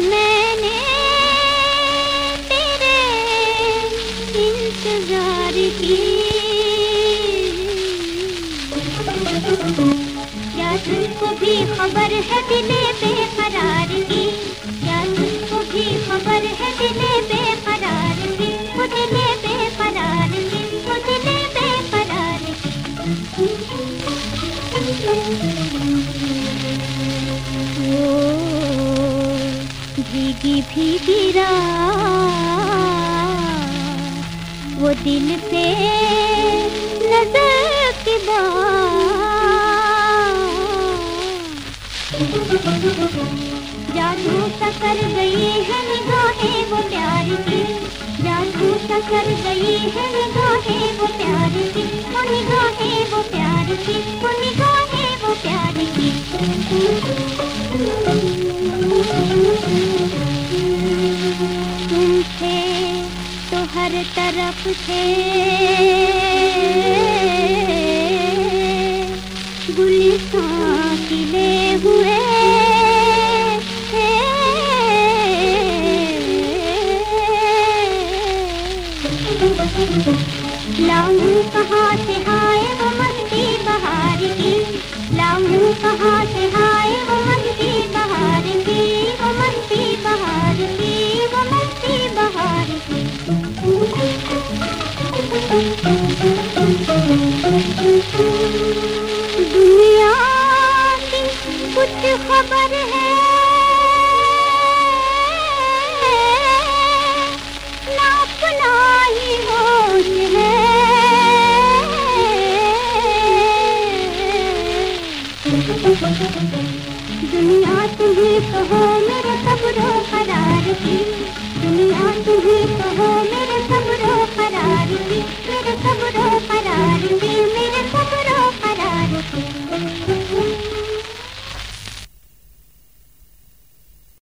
मैंने इंतज़ार की। क्या तुमको भी खबर है दिले बेकरार की। भीगी भीगी वो दिल पे नज़र की जादू सा कर गई है निगाहें वो प्यार की। जादू सा कर गई है निगाहें वो प्यार की। निगाहें वो प्यार की। हर तरफ़ थे। गुलिस्तां खिले हुए लाऊं कहाँ से हाय वो मस्ती बहार की? लाऊं कहाँ से दुनिया अपना दुनिया तुम्हें कहो मेरे सबरो करार की। दुनिया तुम्हें कहो मेरे